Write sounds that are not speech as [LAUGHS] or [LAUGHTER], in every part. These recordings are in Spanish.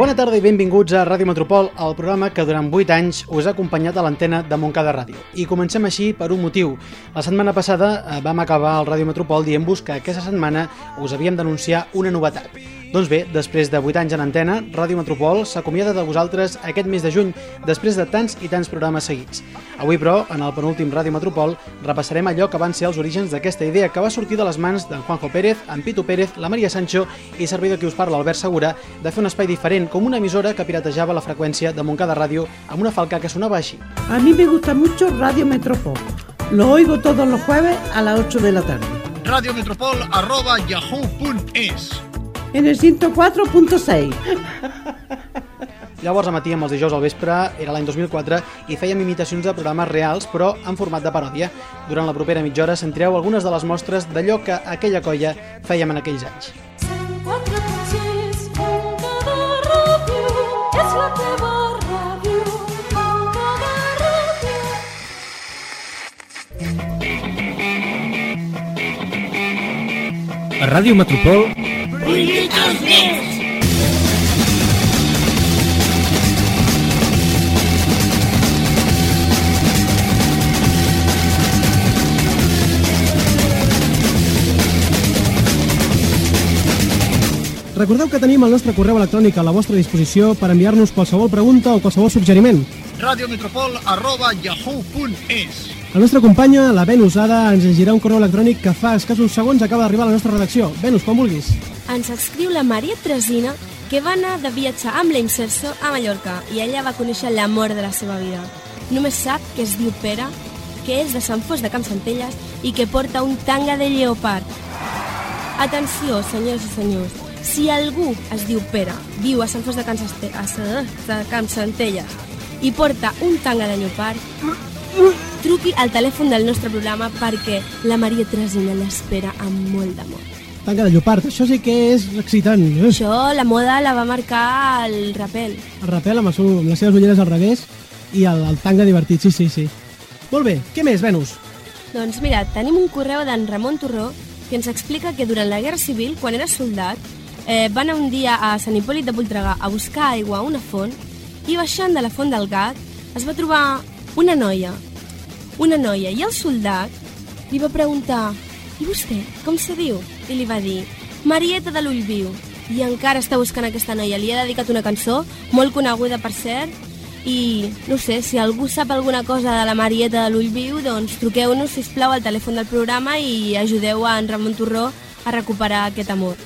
Bona tarda i benvinguts a Ràdio Metropol, el programa que durant 8 anys us ha acompanyat a l'antena de Montcada Ràdio. I comencem així per un motiu. La setmana passada eh, vam acabar al Ràdio Metropol dient-vos que aquesta setmana us havíem d'anunciar una novetat. Doncs bé, després de 8 anys en antena, Ràdio Metropol s'acomiada de vosaltres aquest mes de juny, després de tants i tants programes seguits. Avui, però, en el penúltim Ràdio Metropol, repassarem allò que van ser els orígens d'aquesta idea que va sortir de les mans d'en Juanjo Pérez, en Pitu Pérez, la Maria Sancho i servidor qui us parla, Albert Segura, de fer un espai diferent com una emissora que piratejava la freqüència de Montcada Ràdio amb una falca que sonava així. A mí me gusta mucho Radio Metropol. Lo oigo todos los jueves a las 8 de la tarde. radiometropol arroba yahoo.es En el 104.6. Llavors emetíem els dijous al vespre, era l'any 2004, i fèiem imitacions de programes reals, però en format de paròdia. Durant la propera mitja hora sentireu algunes de les mostres d'allò que aquella colla fèiem en aquells anys. 104.6 Montcada Ràdio és A Ràdio Metropol Recordeu que tenim el nostre correu electrònic a la vostra disposició per enviar-nos qualsevol pregunta o qualsevol suggeriment. radiometropol arroba yahoo.es La nostra companya, la Ben Usada, ens llegirà un correu electrònic que fa escassos segons acaba d'arribar a la nostra redacció. Venus, quan vulguis. Ens escriu la Maria Tresina que va anar de viatjar amb l'Imserso a Mallorca i ella va conèixer l'amor de la seva vida. Només sap que es diu Pere, que és de Sant Fos de Campsentelles i que porta un tanga de lleopard. Atenció, senyors i senyors, si algú es diu Pere, viu a Sant Fos de, Sa- de Campsentelles i porta un tanga de lleopard, truqui al telèfon del nostre programa perquè la Maria Tresina l'espera amb molt d'amor. Tanca de llopart, això sí que és excitant. Eh? Això, la moda la va marcar el rapel. El rapel amb, el seu, amb les seves ulleres al revés i el, el tanga divertit, sí, sí, sí. Molt bé, què més, Venus? Doncs mira, tenim un correu d'en Ramon Torró que ens explica que durant la Guerra Civil, quan era soldat, eh, va anar un dia a Sant Hipòlit de Voltregà a buscar aigua a una font i baixant de la font del gat es va trobar una noia. Una noia. I el soldat li va preguntar i vostè, com se diu? I li va dir, Marieta de l'Ull Viu. I encara està buscant aquesta noia. Li ha dedicat una cançó, molt coneguda per cert, i no sé, si algú sap alguna cosa de la Marieta de l'Ull Viu, doncs truqueu-nos, sisplau, al telèfon del programa i ajudeu a en Ramon Torró a recuperar aquest amor.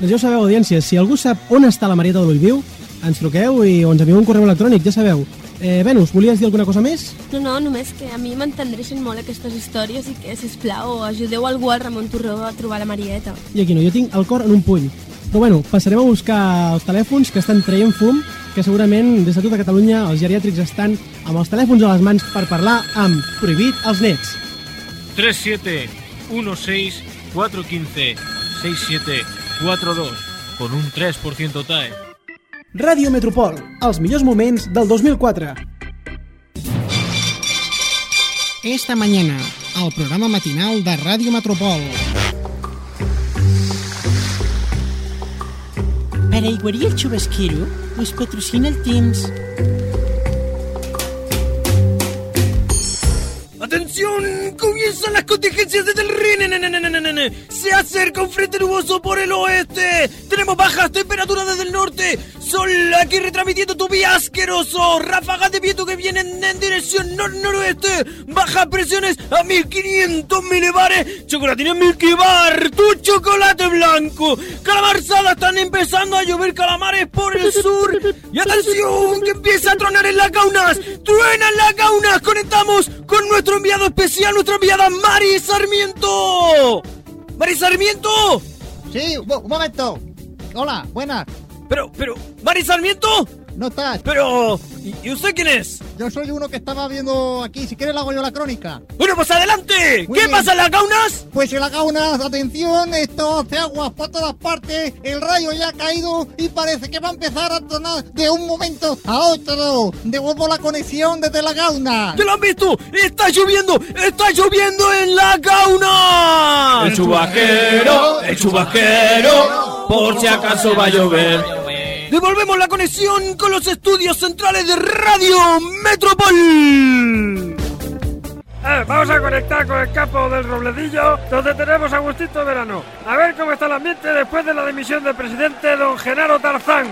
Doncs ja ho sabeu, audiència, si algú sap on està la Marieta de l'Ullviu, ens truqueu i ens envieu un correu electrònic, ja sabeu. Eh, Venus, volies dir alguna cosa més? No, no, només que a mi m'entendreixen molt aquestes històries i que, sisplau, ajudeu algú al Ramon Torró a trobar la Marieta. I aquí no, jo tinc el cor en un puny. Però bueno, passarem a buscar els telèfons que estan traient fum, que segurament des de tota Catalunya els geriàtrics estan amb els telèfons a les mans per parlar amb Prohibit els nets. 37 16 415 6742 con un 3% TAE. Ràdio Metropol, els millors moments del 2004. Esta mañana, al programa matinal de Ràdio Metropol. Para Iguarí el Chubasquero nos patrocina el Temps. ¡Atención! ¡Comienzan las contingencias desde el RIN! ¡Se acerca un frente nuboso por el oeste! ¡Tenemos bajas temperaturas desde el norte! ¡Sol aquí retransmitiendo tu vía asqueroso! ¡Ráfagas de viento que vienen en dirección nor-noroeste! ¡Bajas presiones a 1500 milibares! ¡Chocolatina Milky! ¡Tu chocolate blanco! ¡Calamarzada! ¡Están empezando a llover calamares por el sur! ¡Y atención! ¡Que empieza a tronar en las gaunas! ¡Truenan las gaunas! ¡Conectamos con nuestro enviado especial, nuestra enviada Mari Sarmiento! ¡Mari Sarmiento! Sí, un momento. Hola, buenas. Pero, pero, ¿Mari Sarmiento? ¿No estás? Pero, ¿y usted quién es? Yo soy uno que estaba viendo aquí. Si quieres, le hago yo la crónica. Bueno, pues adelante. Muy ¿Qué bien. pasa en las gaunas? Pues en la gauna, atención, esto hace aguas por todas partes, el rayo ya ha caído y parece que va a empezar a tronar de un momento a otro. Devuelvo la conexión desde la gauna. ¿Ya lo han visto? ¡Está lloviendo! ¡Está lloviendo en la gauna! El chubasquero, el chubasquero, por si acaso va a llover. Devolvemos la conexión con los estudios centrales de Radio Metropol. Eh, vamos a conectar con el campo del Robledillo, donde tenemos a Agustito Verano. A ver cómo está el ambiente después de la dimisión del presidente don Genaro Tarzán.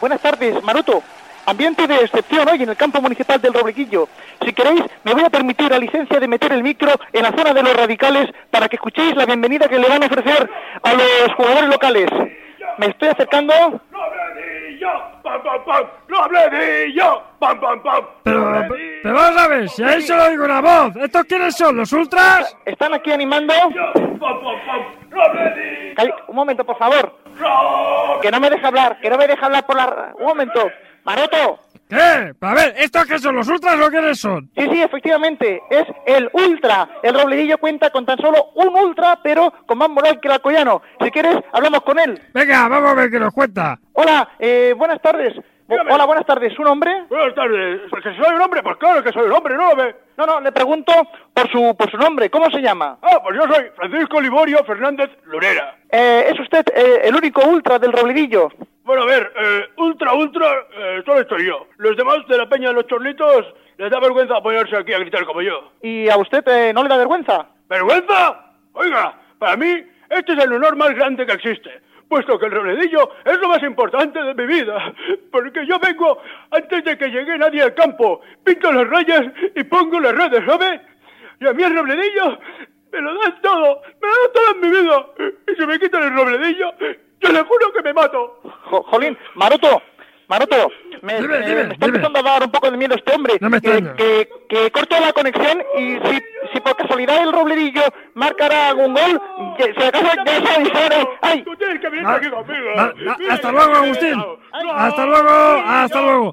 Buenas tardes, Maroto. Ambiente de excepción hoy en el campo municipal del Roblequillo. Si queréis, me voy a permitir la licencia de meter el micro en la zona de los radicales para que escuchéis la bienvenida que le van a ofrecer a los jugadores locales. Me estoy acercando. ¡Pam, pam, pam! ¡Robledillo! ¡Pam, pam, pam! Pero, pero vamos a ver, si ahí solo oigo una voz. ¿Estos quiénes son? ¿Los ultras? ¿Están aquí animando? Cali- Un momento, por favor. Que no me deja hablar, que no me deja hablar por la... Un momento. Maroto. ¿Qué? A ver, ¿estos qué son? ¿Los ultras o quiénes son? Sí, sí, efectivamente, es el Ultra. El Robledillo cuenta con tan solo un Ultra, pero con más moral que el Alcoyano. Si quieres, hablamos con él. Venga, vamos a ver qué nos cuenta. Hola, eh, buenas tardes. Bu- Hola, buenas tardes. ¿Su nombre? Buenas tardes. ¿Que soy un hombre? Pues claro que soy un hombre, ¿no lo ve? No, no, le pregunto por su, por su nombre. ¿Cómo se llama? Ah, pues yo soy Francisco Liborio Fernández Lorera. Eh, ¿Es usted eh, el único Ultra del Robledillo? Bueno, a ver, eh, ultra, ultra, eh, solo estoy yo. Los demás de la Peña de los Chorlitos les da vergüenza ponerse aquí a gritar como yo. ¿Y a usted eh, no le da vergüenza? ¿Vergüenza? Oiga, para mí este es el honor más grande que existe, puesto que el robledillo es lo más importante de mi vida, porque yo vengo antes de que llegue nadie al campo, pinto las rayas y pongo las redes, ¿sabe? Y a mí el robledillo me lo dan todo, me lo dan todo en mi vida, y si me quitan el robledillo, yo le juro que me mato. Jo- Jolín, Maroto, Maroto, me, Dime, eh, dime, me está dime. empezando a dar un poco de miedo este hombre. No me que, que, que corto la conexión y si, si por casualidad el Robledillo marcará algún gol, que se acaso avisar, ¡ay! Tú tienes que venir aquí conmigo. hasta luego, Agustín. Hasta luego, hasta luego.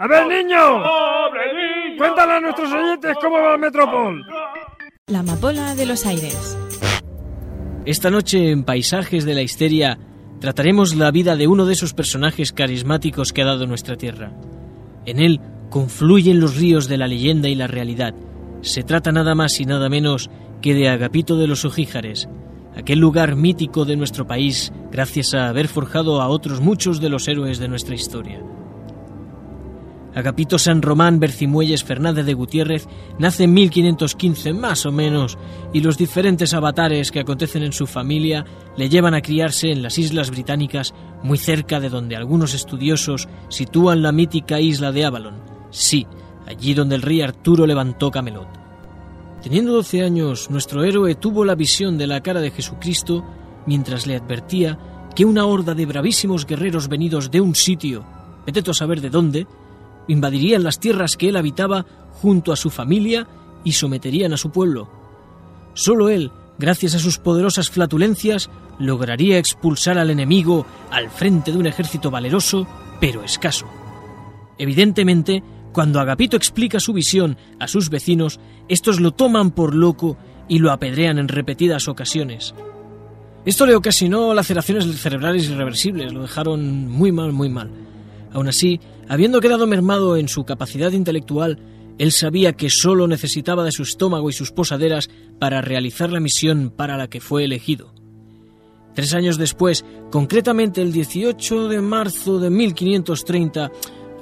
A ver, niño. Cuéntale a nuestros oyentes cómo va el Metropol. La amapola de los aires. Esta noche en Paisajes de la Histeria trataremos la vida de uno de esos personajes carismáticos que ha dado nuestra tierra. En él confluyen los ríos de la leyenda y la realidad. Se trata nada más y nada menos que de Agapito de los Ojíjares, aquel lugar mítico de nuestro país gracias a haber forjado a otros muchos de los héroes de nuestra historia. Agapito San Román Bercimuelles Fernández de Gutiérrez nace en 1515 más o menos y los diferentes avatares que acontecen en su familia le llevan a criarse en las islas británicas muy cerca de donde algunos estudiosos sitúan la mítica isla de Avalon. Sí, allí donde el rey Arturo levantó Camelot. Teniendo 12 años, nuestro héroe tuvo la visión de la cara de Jesucristo mientras le advertía que una horda de bravísimos guerreros venidos de un sitio, vete a saber de dónde, invadirían las tierras que él habitaba junto a su familia y someterían a su pueblo. Solo él, gracias a sus poderosas flatulencias, lograría expulsar al enemigo al frente de un ejército valeroso, pero escaso. Evidentemente, cuando Agapito explica su visión a sus vecinos, estos lo toman por loco y lo apedrean en repetidas ocasiones. Esto le ocasionó laceraciones cerebrales irreversibles, lo dejaron muy mal, muy mal. Aún así, habiendo quedado mermado en su capacidad intelectual, él sabía que solo necesitaba de su estómago y sus posaderas para realizar la misión para la que fue elegido. Tres años después, concretamente el 18 de marzo de 1530,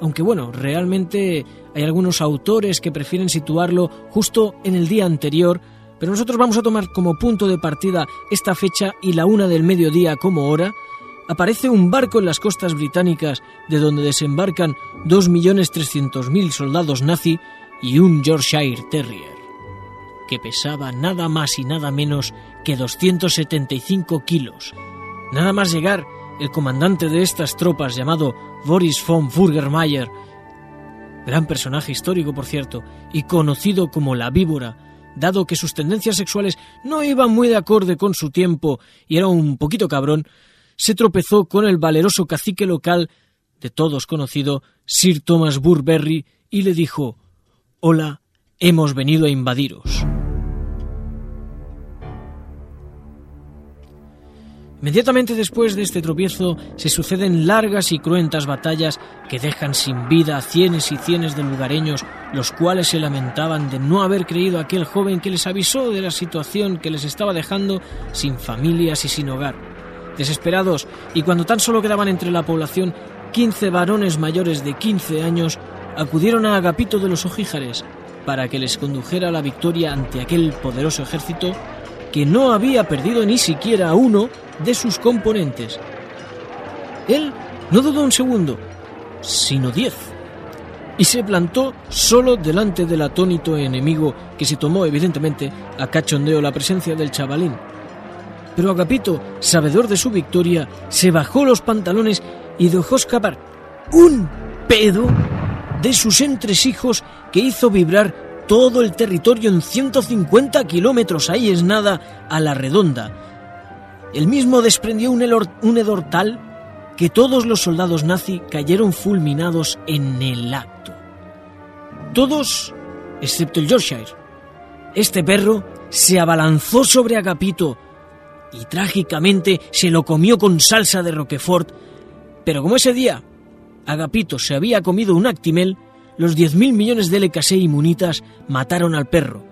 aunque bueno, realmente hay algunos autores que prefieren situarlo justo en el día anterior, pero nosotros vamos a tomar como punto de partida esta fecha y la una del mediodía como hora, aparece un barco en las costas británicas de donde desembarcan 2.300.000 soldados nazi y un Yorkshire Terrier, que pesaba nada más y nada menos que 275 kilos. Nada más llegar, el comandante de estas tropas, llamado Boris von Furgermeyer, gran personaje histórico por cierto, y conocido como la víbora, dado que sus tendencias sexuales no iban muy de acorde con su tiempo y era un poquito cabrón, se tropezó con el valeroso cacique local, de todos conocido, Sir Thomas Burberry, y le dijo Hola, hemos venido a invadiros. Inmediatamente después de este tropiezo se suceden largas y cruentas batallas que dejan sin vida a cienes y cienes de lugareños, los cuales se lamentaban de no haber creído a aquel joven que les avisó de la situación que les estaba dejando sin familias y sin hogar. Desesperados, y cuando tan solo quedaban entre la población 15 varones mayores de 15 años, acudieron a Agapito de los Ojíjares para que les condujera a la victoria ante aquel poderoso ejército que no había perdido ni siquiera uno de sus componentes. Él no dudó un segundo, sino diez, y se plantó solo delante del atónito enemigo que se tomó evidentemente a cachondeo la presencia del chavalín. Pero Agapito, sabedor de su victoria, se bajó los pantalones y dejó escapar un pedo de sus entresijos que hizo vibrar todo el territorio en 150 kilómetros, ahí es nada, a la redonda. El mismo desprendió un, helor- un hedor tal que todos los soldados nazi cayeron fulminados en el acto. Todos, excepto el Yorkshire. Este perro se abalanzó sobre Agapito y trágicamente se lo comió con salsa de Roquefort, pero como ese día Agapito se había comido un actimel, los 10.000 millones de LKC inmunitas mataron al perro.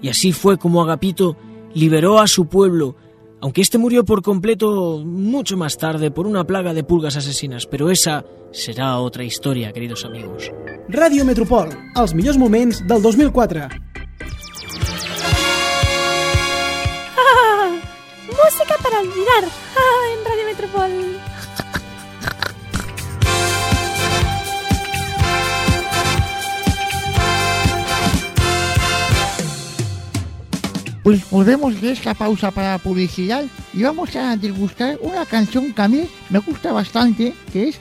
Y así fue como Agapito liberó a su pueblo, aunque este murió por completo mucho más tarde por una plaga de pulgas asesinas, pero esa será otra historia, queridos amigos. Ràdio Metropol, els millors moments del 2004. ¡Ah! Música para olvidar ¡Ah! en Radio Metropol. Pues volvemos de esta pausa para publicidad y vamos a degustar una canción que a mí me gusta bastante, que es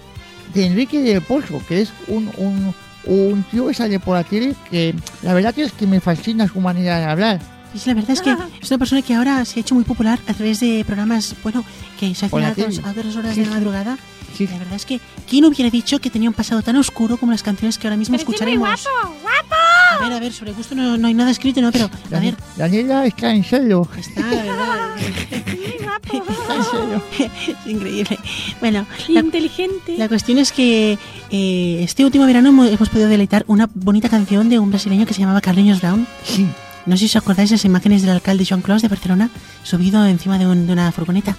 de Enrique del Pozo, que es un, un, un tío que sale por la tele que la verdad que es que me fascina su manera de hablar. Sí, la verdad es que es una persona que ahora se ha hecho muy popular a través de programas, bueno, que se hacen a, dos, a otras horas Sí, de la sí. madrugada. La verdad es que, ¿quién hubiera dicho que tenía un pasado tan oscuro como las canciones que ahora mismo Pero sí, muy escucharemos? guapo, guapo. A ver, a ver, sobre gusto no, no hay nada escrito, ¿no? Pero, a ver, Daniela está en serio. está, la verdad. Está en serio. [LAUGHS] es increíble. Bueno, la, inteligente. la cuestión es que eh, este último verano hemos, hemos podido deleitar una bonita canción de un brasileño que se llamaba Carleños Brown. Sí. No sé si os acordáis de las imágenes del alcalde Joan Clos de Barcelona subido encima de, un- de una furgoneta.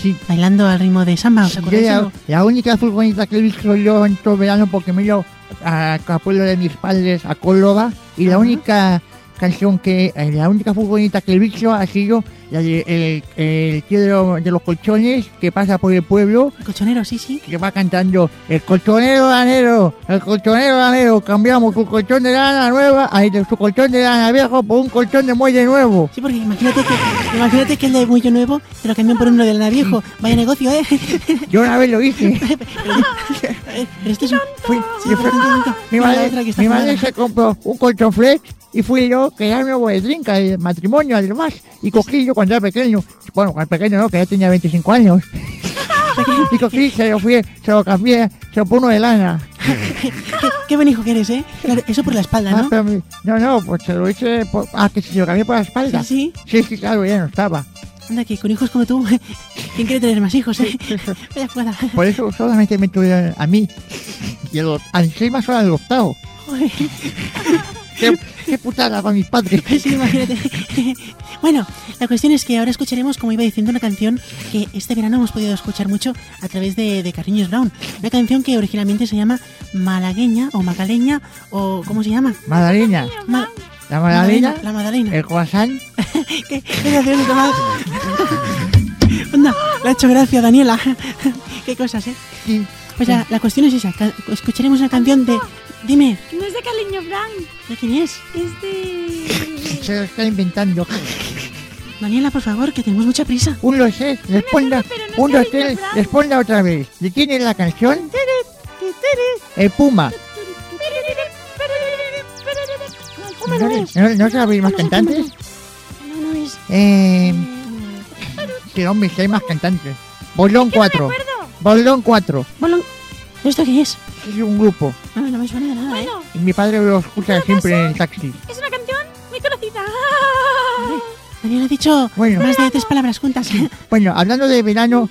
Sí. Bailando al ritmo de samba, ¿os acordáis? o la, única furgoneta que he visto yo en todo verano porque me ido a, a pueblo de mis padres a Córdoba y la única canción que eh, la única furgoneta que he visto ha sido la de el, el tío de, lo- de los colchones que pasa por el pueblo El colchonero, sí, sí. que va cantando el colchonero lanero el colchonero lanero cambiamos su colchón de lana nueva ahí su colchón de lana viejo por un colchón de muelle nuevo Sí, porque imagínate que, imagínate que el de Muello Nuevo te lo cambian por uno de lana viejo. Vaya negocio, ¿eh? [LAUGHS] yo una vez lo hice [LAUGHS] Pero esto es un... Fui- Sí, mi madre, mi madre se compró un colchón flex y fui yo, que era nuevo de trinca, de matrimonio además, y cogí yo cuando era pequeño, bueno, cuando pequeño no, que ya tenía 25 años, [LAUGHS] y cogí, se lo fui, se lo cambié, se lo pongo de lana. ¿Qué, qué buen hijo que eres, ¿eh? Claro, eso por la espalda, Ah, ¿no? pero mi- no, no, pues se lo hice, por, ah, que se lo cambié por la espalda. Sí, Sí, sí, claro, ya no estaba. Anda, que con hijos como tú, [LAUGHS] ¿quién quiere tener más hijos, eh? [LAUGHS] Vaya jugada. Por eso solamente me tuvieron a mí, y el, más al adoptado. Qué, qué putada con mis padres. [LAUGHS] Sí, imagínate. [LAUGHS] Bueno, la cuestión es que ahora escucharemos, como iba diciendo, una canción que este verano hemos podido escuchar mucho a través de, de Carriños Brown. Una canción que originalmente se llama Malagueña o Magaleña o ¿cómo se llama? Madalena, Ma- la Madalena, La Magdalena. el croissant, [LAUGHS] ¿Qué, qué le ha hecho gracia, Daniela. qué cosas, ¿eh? Sí. Pues la, la cuestión es esa. Escucharemos una canción de... Dime, No es de Carliño Brown, ¿de quién es? es de... [LAUGHS] se lo está inventando. Daniela, por favor, que tenemos mucha prisa. Un lo sé, responda, un dos tres, responda otra vez. ¿De quién es la canción? El Puma. ¿Cómo ¿No, no es? no, ¿no sabéis más cantantes? No, no es. Eh, hombre, sí hay más cantantes. Bolón 4. Bolón 4. Bolón. ¿Esto qué es? Es un grupo. No, no me suena de nada, ¿eh? Y mi padre lo escucha siempre en el taxi. Es una canción muy conocida. Daniela ha dicho Bueno. más de tres palabras juntas. Bueno, hablando de verano,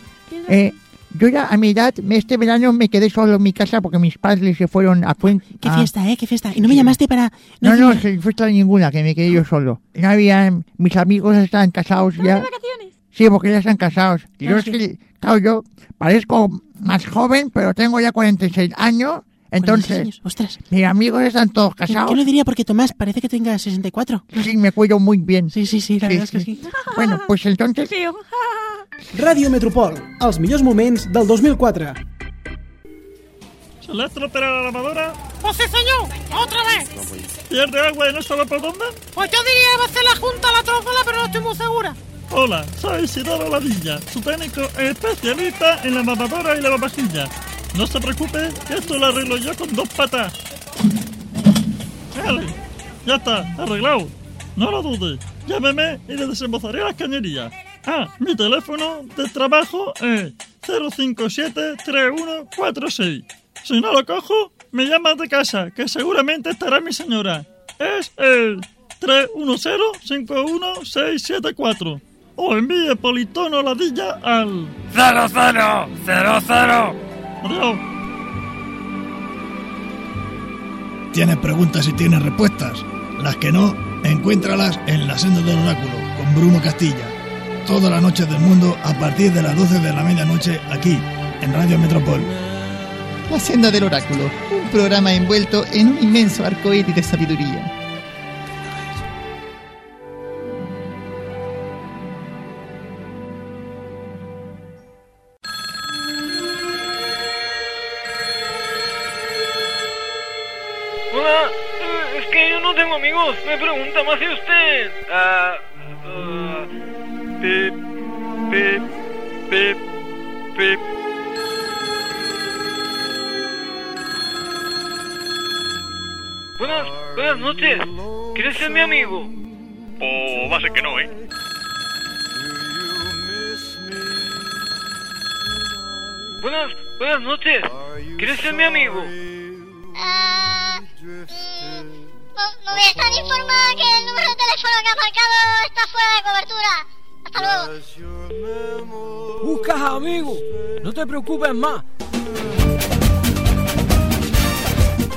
eh, yo ya a mi edad, este verano me quedé solo en mi casa porque mis padres se fueron a Cuenca. Qué fiesta, ¿eh? Qué fiesta. Y no me llamaste para... No, no, sin fiesta ninguna, que me quedé yo solo. No había, mis amigos estaban casados ya. vacaciones? Sí, porque ya están casados. Y yo Ah, es que, claro, yo parezco más joven, pero tengo ya 46 años. Entonces, ostras. mis amigos están todos ¿Qué, casados. qué lo diría? Porque Tomás parece que tenga 64. Sí, me cuido muy bien. Sí, sí, sí, la verdad es que sí. Bueno, pues entonces... Ràdio Metropol, els millors moments del 2004. ¿Se le ha estropeado la lavadora? Pues sí, señor, otra vez. ¿Pierde agua y no sabe por dónde? Pues yo diría que va a ser la junta la trófola, pero no estoy muy segura. Hola, soy Isidoro Ladilla, su técnico especialista en la lavadora y lavavajillas. No se preocupe, esto lo arreglo yo con dos patas. Vale, ya está, arreglado. No lo dude, llámeme y le desembozaré las cañerías. Ah, mi teléfono de trabajo es 057-3146. Si no lo cojo, me llamas de casa, que seguramente estará mi señora. Es el 310-51674. O envíe politono ladilla al... ¡Cero, cero! ¡Cero, cero! Adiós. Tienes preguntas y tienes respuestas. Las que no, encuéntralas en la senda del oráculo con Bruno Castilla. Todas las noches del mundo a partir de las 12 de la medianoche aquí, en Radio Metropol. La senda del oráculo, un programa envuelto en un inmenso arcoíris de sabiduría. Buenas, buenas noches. ¿Quieres ser mi amigo? O va a ser que no, ¿eh? Buenas, buenas noches. ¿Quieres ser mi amigo? Ah, mm, no me están informando que el número de teléfono que ha marcado está fuera de cobertura. Hasta luego. Buscas amigo. No te preocupes más.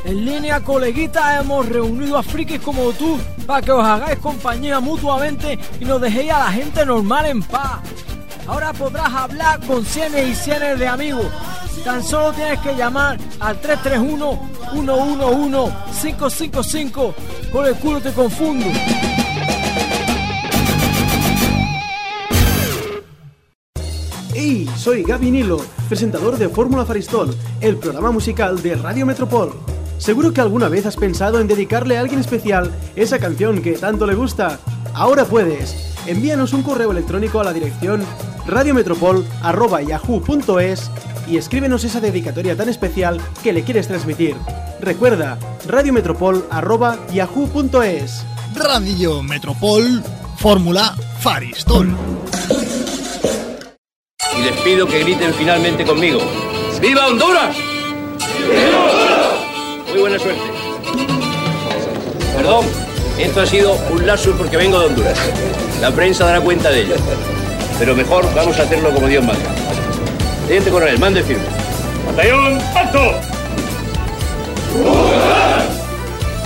En línea, coleguitas, hemos reunido a frikis como tú para que os hagáis compañía mutuamente y nos dejéis a la gente normal en paz. Ahora podrás hablar con cienes y cienes de amigos. Tan solo tienes que llamar al 331-111-555. Con el culo te confundo. Hey, soy Gaby Nilo, presentador de Fórmula Faristol, el programa musical de Radio Metropol. Seguro que alguna vez has pensado en dedicarle a alguien especial esa canción que tanto le gusta. Ahora puedes. Envíanos un correo electrónico a la dirección radiometropol.yahoo.es y escríbenos esa dedicatoria tan especial que le quieres transmitir. Recuerda, radiometropol.yahoo.es. Radio Metropol, Fórmula Faristol. Y les pido que griten finalmente conmigo. ¡Viva Honduras! Muy buena suerte. Perdón, esto ha sido un lapsus porque vengo de Honduras. La prensa dará cuenta de ello. Pero mejor vamos a hacerlo como Dios manda. Teniente coronel, mande firme. ¡Batallón, alto!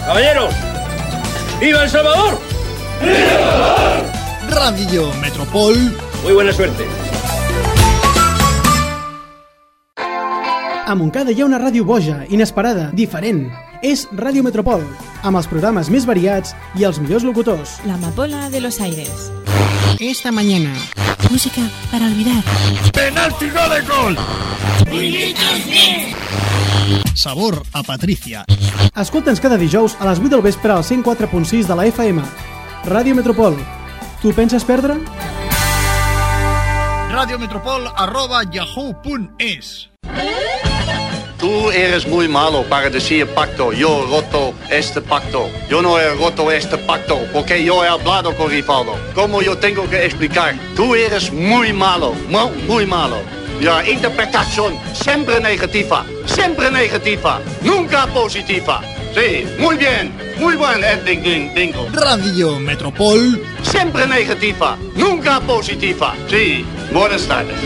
Caballeros, ¡viva El Salvador! Radio Metropol. Muy buena suerte. A Montcada hi ha una ràdio boja, inesperada, diferent. És Ràdio Metropol, amb els programes més variats i els millors locutors. La amapola de los aires. Esta mañana. Música para olvidar. ¡Penalti no de gol! Sabor a Patricia. Escolta'ns cada dijous a les 8 del vespre al 104.6 de la FM. Ràdio Metropol. Tu penses perdre? Radiometropol arroba yahoo.es. Tú eres muy malo para decir pacto. Yo roto este pacto. Yo no he roto este pacto porque yo he hablado con Rivaldo. ¿Cómo yo tengo que explicar? Tú eres muy malo, mu- muy malo. La interpretación siempre negativa, siempre negativa, nunca positiva. Sí, muy bien, muy buen ending, ding, bingo. Radio Metropol. Siempre negativa, nunca positiva. Sí, buenas tardes.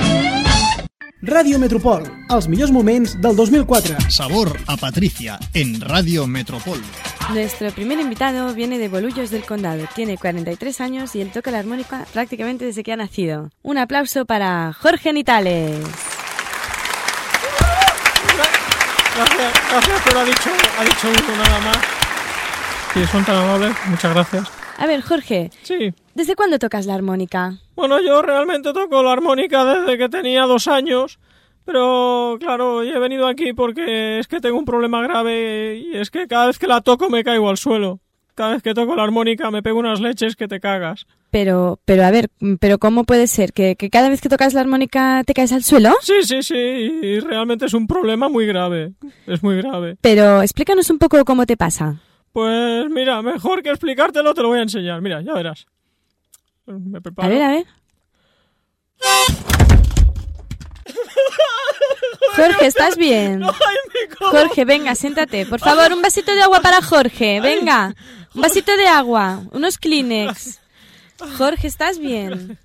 Ràdio Metropol, els millors moments del 2004. Sabor a Patricia en Radio Metropol. Nuestro primer invitado viene de Bolullos del Condado. Tiene 43 años y él toca la armónica prácticamente desde que ha nacido. Un aplauso para Jorge Nitales. Gracias, gracias, pero ha dicho, ha dicho uno nada más. Sí, son tan amables, muchas gracias. A ver, Jorge. Sí. ¿Desde cuándo tocas la armónica? Bueno, yo realmente toco la armónica desde que tenía dos años, pero claro, he venido aquí porque es que tengo un problema grave y es que cada vez que la toco me caigo al suelo. Cada vez que toco la armónica me pego unas leches que te cagas. Pero, pero a ver, pero ¿cómo puede ser? ¿Que, que cada vez que tocas la armónica te caes al suelo? Sí, sí, sí, y realmente es un problema muy grave. Es muy grave. Pero explícanos un poco cómo te pasa. Pues mira, mejor que explicártelo te lo voy a enseñar. Mira, ya verás. Me preparo. A ver, a ver. [LAUGHS] Jorge, ¿estás bien? Jorge, venga, siéntate. Por favor, un vasito de agua para Jorge. Venga, un vasito de agua, unos Kleenex. [LAUGHS] Jorge, ¿estás bien?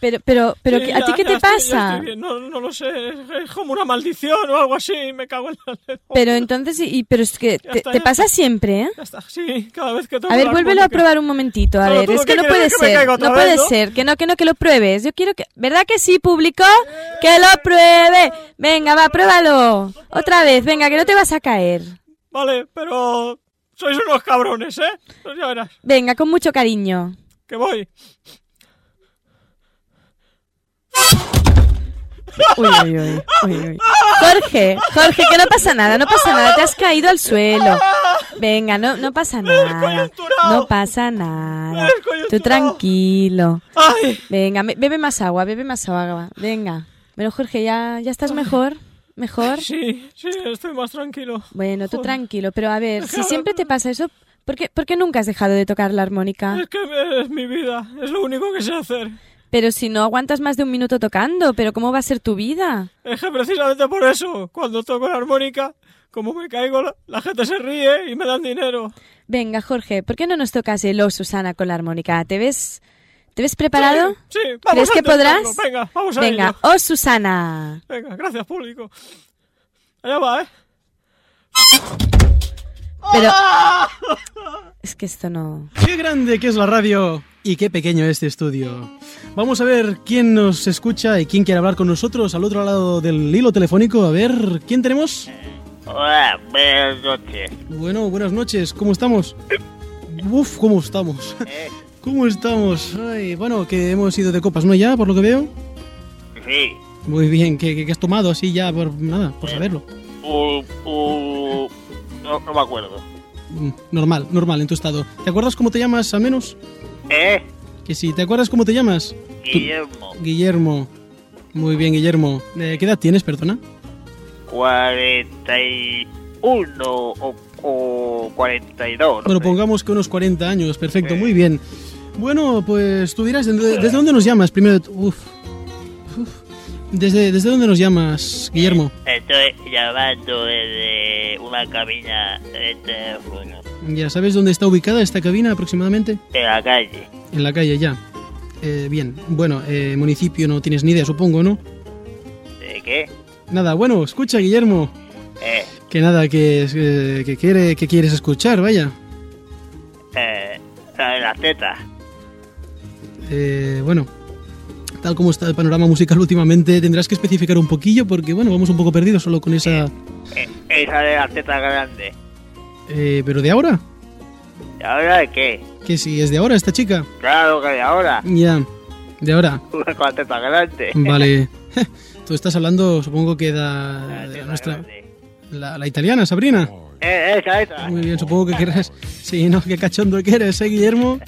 Pero, pero, pero, Sí, ¿a ti qué te pasa? No, no lo sé, es como una maldición o algo así, me cago en la. Pero entonces, y, pero es que te, te pasa siempre, ¿eh? Ya está, sí, cada vez que toco A ver, vuélvelo a probar un momentito. A Pero ver, es que que no puede ser. No vez, puede ¿no? ser. Que no, que no, que lo pruebes. Yo quiero que. ¿Verdad que sí, público? ¡Que lo pruebe! Venga, va, pruébalo. Otra vez, venga, que no te vas a caer. Vale, pero sois unos cabrones, ¿eh? Pues ya verás, Venga, con mucho cariño. que voy. Uy, uy, uy, uy, uy. Jorge, Jorge, que no pasa nada, no pasa nada, te has caído al suelo. Venga, no, no pasa nada. No pasa nada. Tú tranquilo. Venga, bebe más agua, bebe más agua. Venga. Pero Jorge, ¿ya, ya estás mejor? ¿Mejor? Sí, sí, estoy más tranquilo. Bueno, tú tranquilo, pero a ver, si siempre te pasa eso, ¿por qué, por qué nunca has dejado de tocar la armónica? Es que es mi vida, es lo único que sé hacer. Pero si no aguantas más de un minuto tocando, ¿pero cómo va a ser tu vida? Es que precisamente por eso, cuando toco la armónica, como me caigo, la, gente se ríe y me dan dinero. Venga, Jorge, ¿por qué no nos tocas el O Susana con la armónica? ¿Te ves, ¿te ves preparado? Sí, vamos ¿Crees a que podrás? Venga, vamos a Venga, ello. O Susana. Venga, gracias, público. Allá va, ¿eh? Pero ¡Ah! es que esto no... Qué grande que es la radio y qué pequeño este estudio. Vamos a ver quién nos escucha y quién quiere hablar con nosotros al otro lado del hilo telefónico. A ver, ¿quién tenemos? Hola, buenas noches. Bueno, buenas noches, ¿cómo estamos? Uf, ¿cómo estamos? [LAUGHS] ¿Cómo estamos? Ay, bueno, que hemos ido de copas, ¿no? Ya, por lo que veo. Sí, Muy bien, ¿qué, has tomado así ya por nada, por saberlo? un, un- no, no me acuerdo. Mm, Normal, normal, en tu estado. ¿Te acuerdas cómo te llamas, al menos? ¿Eh? Que sí, ¿te acuerdas cómo te llamas? Tú- Guillermo, Guillermo. Muy bien, Guillermo. Eh, ¿Qué edad tienes, perdona? 41 o, o 42. Bueno, pongamos que unos 40 años, perfecto, muy bien. Bueno, pues tú dirás, ¿desde, desde dónde nos llamas? Primero, de t- uf, uf. ¿Desde, ¿Desde dónde nos llamas, Guillermo? Estoy llamando desde una cabina de teléfono ¿Ya sabes dónde está ubicada esta cabina aproximadamente? en la calle. En la calle, ya. Eh, bien, bueno, eh, municipio no tienes ni idea, supongo, ¿no? ¿De qué? Nada, bueno, escucha, Guillermo. Eh, Que nada, que, eh, que, quiere, que quieres escuchar, vaya. eh, la de las tetas. Eh, bueno, tal como está el panorama musical últimamente, tendrás que especificar un poquillo porque, bueno, vamos un poco perdidos solo con esa... Eh, esa de las tetas grandes. Eh, ¿Pero de ahora? ¿Y ahora de qué? ¿Que si es de ahora esta chica? Claro que de ahora. Ya, de ahora. [LAUGHS] Una teta grande. Vale. [LAUGHS] Tú estás hablando, supongo que da, de la nuestra... La, la italiana, Sabrina. Eh, esa, esa. Muy bien, supongo que quieres... Sí, ¿no? Qué cachondo que eres, ¿eh, Guillermo?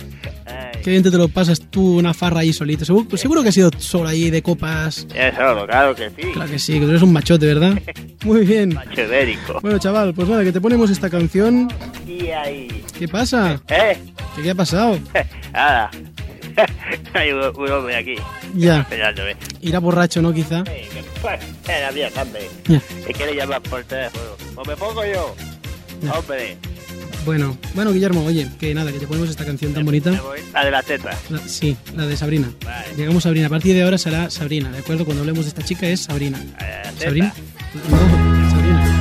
Qué bien te, lo pasas tú una farra ahí solito. Seguro, seguro que has ido solo ahí de copas. Eso, claro que sí. Claro que sí, que tú eres un machote, ¿verdad? [LAUGHS] Muy bien. Chéverico. Bueno, chaval, pues nada, que te ponemos esta canción. Y ahí. ¿Qué pasa? ¿Eh? ¿Qué, qué ha pasado? [LAUGHS] Nada. [LAUGHS] Hay un, un hombre aquí. Ya. Esperándome. Irá borracho, ¿no? Quizá. Pues, era bien, hombre. Ya. ¿Qué quiere llamar por teléfono? ¿O me pongo yo? [LAUGHS] Hombre, Bueno, bueno, Guillermo, oye, que nada, que te ponemos esta canción tan bonita. la de la teta. La- sí, la de Sabrina. Vale. Digamos Sabrina. A partir de ahora será Sabrina, ¿de acuerdo? Cuando hablemos de esta chica es Sabrina. Sabrina? No, Sabrina. Sabrina.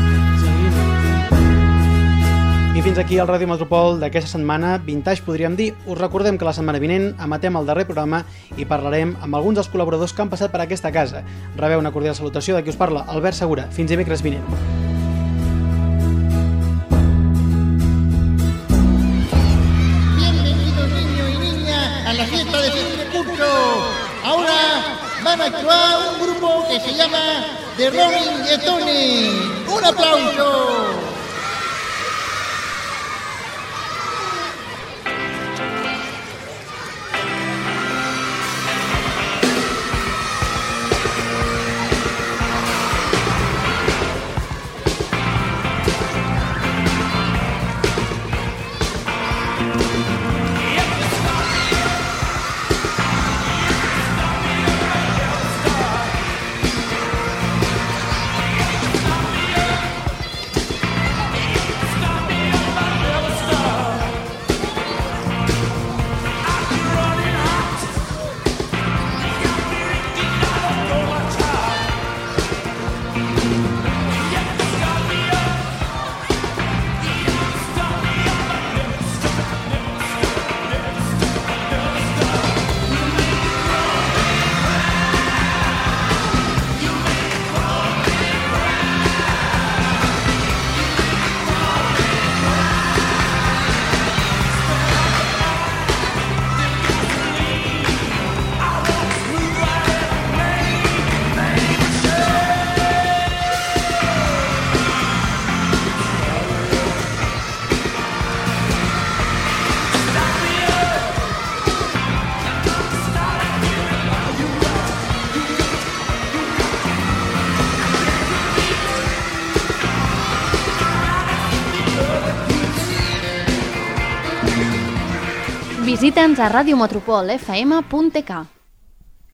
I fins aquí el Ràdio Metropol d'aquesta setmana, vintage podríem dir. Us recordem que la setmana vinent emetem el darrer programa i parlarem amb alguns dels col·laboradors que han passat per aquesta casa. Rebeu una cordial salutació de qui us parla, Albert Segura. Fins dimecres vinent. Que se llama The Rolling Stones. ¡Un aplauso! Visita'ns a radiometropolfm.k.